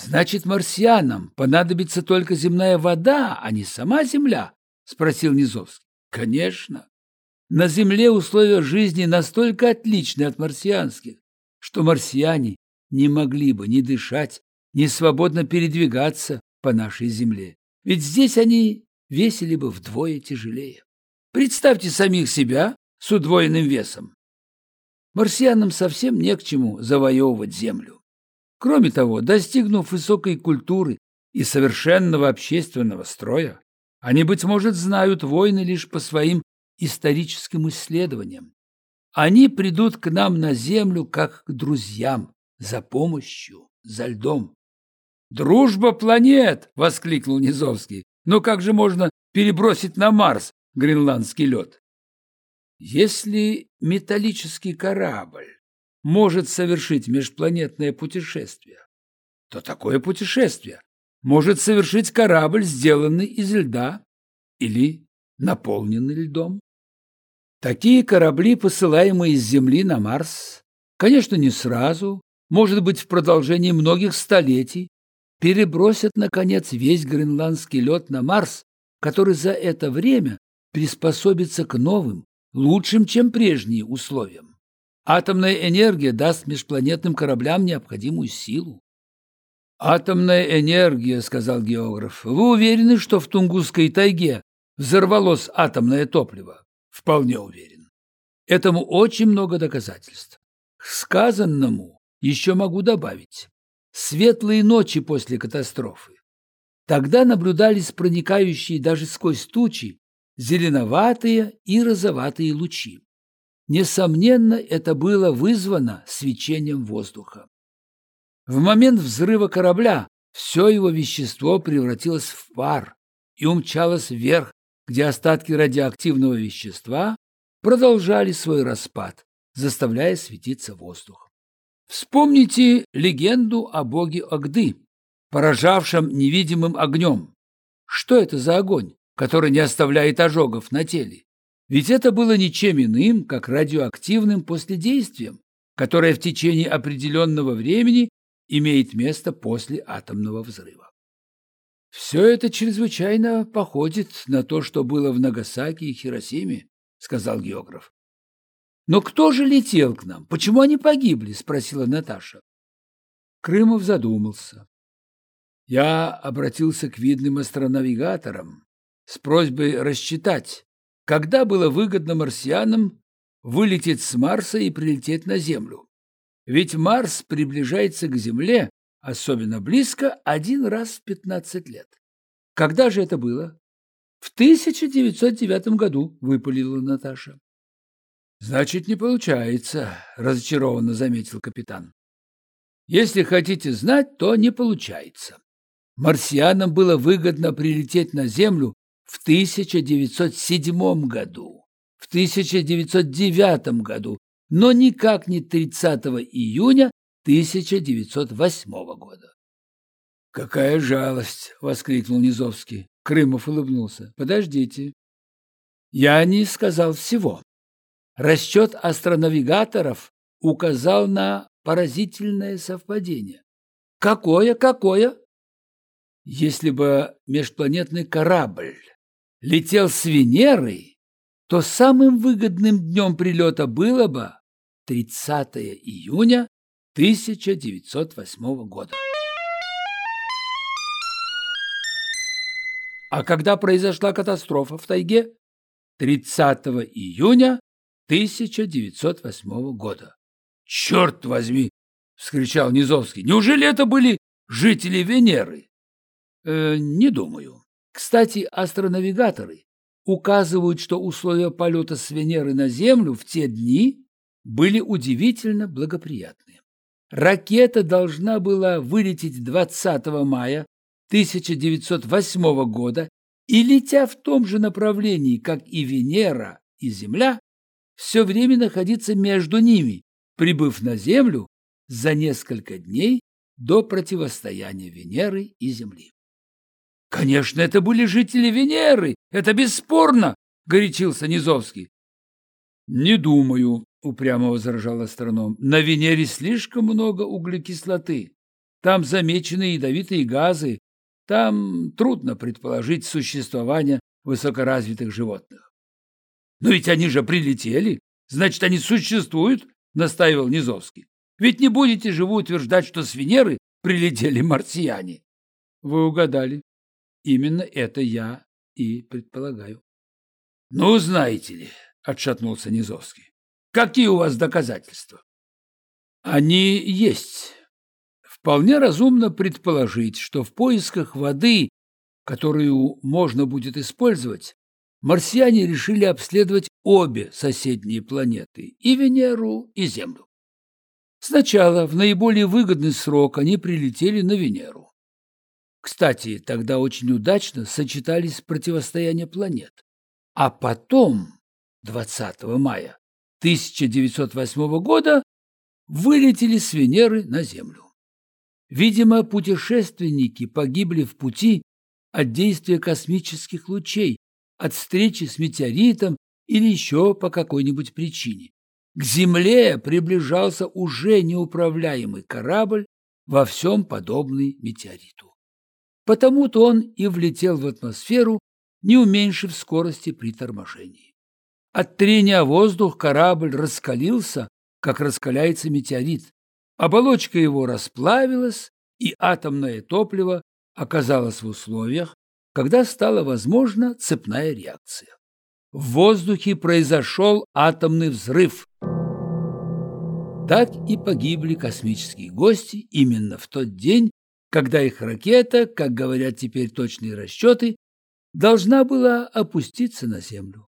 Значит, марсианам понадобится только земная вода, а не сама земля? Спросил Низовский. Конечно. На Земле условия жизни настолько отличны от марсианских, что марсиане не могли бы ни дышать, ни свободно передвигаться по нашей Земле. Ведь здесь они весили бы вдвое тяжелее. Представьте самих себя с удвоенным весом. Марсианам совсем не к чему завоевывать Землю. Кроме того, достигнув высокой культуры и совершенного общественного строя, они, быть может, знают войны лишь по своим историческим исследованиям. Они придут к нам на Землю как к друзьям, за помощью, за льдом. «Дружба планет!» — воскликнул Низовский. «Но как же можно перебросить на Марс гренландский лед?» Если металлический корабль может совершить межпланетное путешествие, то такое путешествие может совершить корабль, сделанный из льда или наполненный льдом. Такие корабли, посылаемые с Земли на Марс, конечно, не сразу, может быть, в продолжении многих столетий, перебросят, наконец, весь гренландский лед на Марс, который за это время приспособится к новым, лучшим, чем прежние условиям. Атомная энергия даст межпланетным кораблям необходимую силу. «Атомная энергия», — сказал географ. «Вы уверены, что в Тунгусской тайге взорвалось атомное топливо?» «Вполне уверен. Этому очень много доказательств. К сказанному еще могу добавить. Светлые ночи после катастрофы. Тогда наблюдались проникающие даже сквозь тучи зеленоватые и розоватые лучи. Несомненно, это было вызвано свечением воздуха. В момент взрыва корабля все его вещество превратилось в пар и умчалось вверх, где остатки радиоактивного вещества продолжали свой распад, заставляя светиться воздух. Вспомните легенду о боге Огды, поражавшем невидимым огнем. Что это за огонь, который не оставляет ожогов на теле? Ведь это было ничем иным, как радиоактивным последействием, которое в течение определенного времени имеет место после атомного взрыва. «Все это чрезвычайно походит на то, что было в Нагасаки и Хиросиме», — сказал географ. «Но кто же летел к нам? Почему они погибли?» — спросила Наташа. Крымов задумался. Я обратился к видным астронавигаторам с просьбой рассчитать, когда было выгодно марсианам вылететь с Марса и прилететь на Землю. Ведь Марс приближается к Земле, особенно близко, один раз в 15 лет. Когда же это было? В 1909 году, выпалила Наташа. Значит, не получается, разочарованно заметил капитан. Если хотите знать, то не получается. Марсианам было выгодно прилететь на Землю в 1907 году, в 1909 году, но никак не 30 июня 1908 года. «Какая жалость!» — воскликнул Низовский. Крымов улыбнулся. «Подождите. Я не сказал всего. Расчет астронавигаторов указал на поразительное совпадение. Какое, какое? Если бы межпланетный корабль летел с Венеры, то самым выгодным днем прилета было бы 30 июня 1908 года. А когда произошла катастрофа в тайге? 30 июня 1908 года. «Черт возьми!» — вскричал Низовский. «Неужели это были жители Венеры?» э, «Не думаю. Кстати, астронавигаторы указывают, что условия полета с Венеры на Землю в те дни были удивительно благоприятны. Ракета должна была вылететь 20 мая 1908 года и, летя в том же направлении, как и Венера и Земля, все время находиться между ними, прибыв на Землю за несколько дней до противостояния Венеры и Земли. «Конечно, это были жители Венеры, это бесспорно!» — горячился Низовский. «Не думаю», — упрямо возражал астроном. «На Венере слишком много углекислоты. Там замечены ядовитые газы, там трудно предположить существование высокоразвитых животных. Но ведь они же прилетели, значит, они существуют, настаивал Низовский. Ведь не будете же вы утверждать, что с Венеры прилетели марсиане. Вы угадали. Именно это я и предполагаю. Ну, знаете ли, отшатнулся Низовский. Какие у вас доказательства? Они есть. Вполне разумно предположить, что в поисках воды, которую можно будет использовать, марсиане решили обследовать обе соседние планеты, и Венеру, и Землю. Сначала, в наиболее выгодный срок, они прилетели на Венеру. Кстати, тогда очень удачно сочетались противостояния планет. А потом, 20 мая 1908 года, вылетели с Венеры на Землю. Видимо, путешественники погибли в пути от действия космических лучей, от встречи с метеоритом или еще по какой-нибудь причине. К Земле приближался уже неуправляемый корабль, во всем подобный метеориту. Потому-то он и влетел в атмосферу, не уменьшив скорости при торможении. От трения воздух корабль раскалился, как раскаляется метеорит. Оболочка его расплавилась, и атомное топливо оказалось в условиях, когда стала возможна цепная реакция. В воздухе произошел атомный взрыв. Так и погибли космические гости именно в тот день, когда их ракета, как говорят теперь точные расчеты, должна была опуститься на Землю.